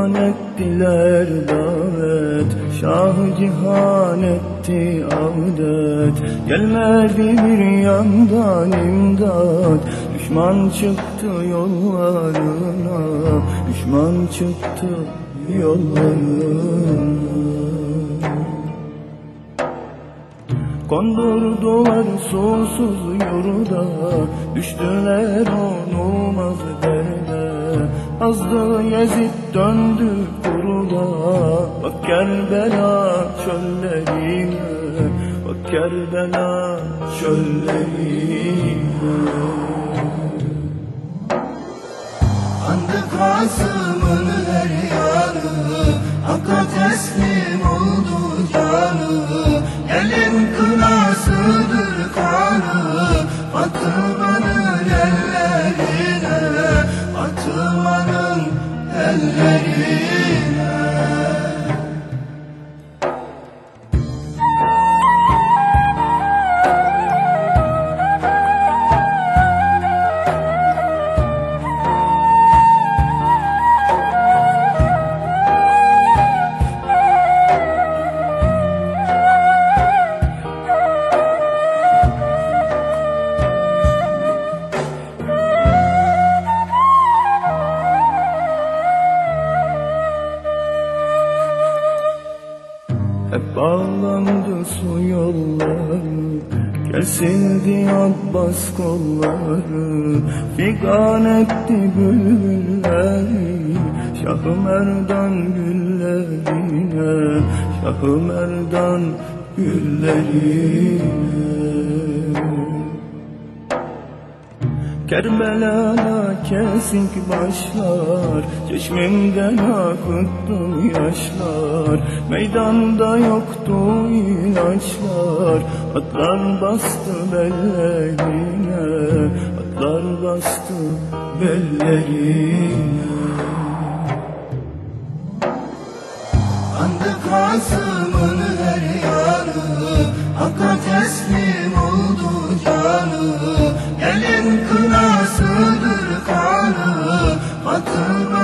ettiler davet. Şah-ı cihan etti adet Gelmedi bir yandan imdat. Düşman çıktı yollarına. Düşman çıktı yollarına. Kondurdular susuz yurda Düştüler onulmaz derde Azdı Yezid döndü kurda Bak Kerbela çöllerine Bak Kerbela çöllerine. Andı Kasım'ın her yanı Hakka teslim oldu canı. Elin kınasıdır Amen. Hep bağlandı su yolları. Kesildi Abbas kolları. Figan etti bülbülleri Şah-ı Merdan güllerine. Şah-ı Merdan güllerine Kerbela'da kesik başlar. Çeşmimden akıttı yaşlar. Meydanda yoktu ilaçlar Atlar bastı bellerine. Atlar bastı bellerine. Andı Kasım'ın her yanı Hakka teslim Akara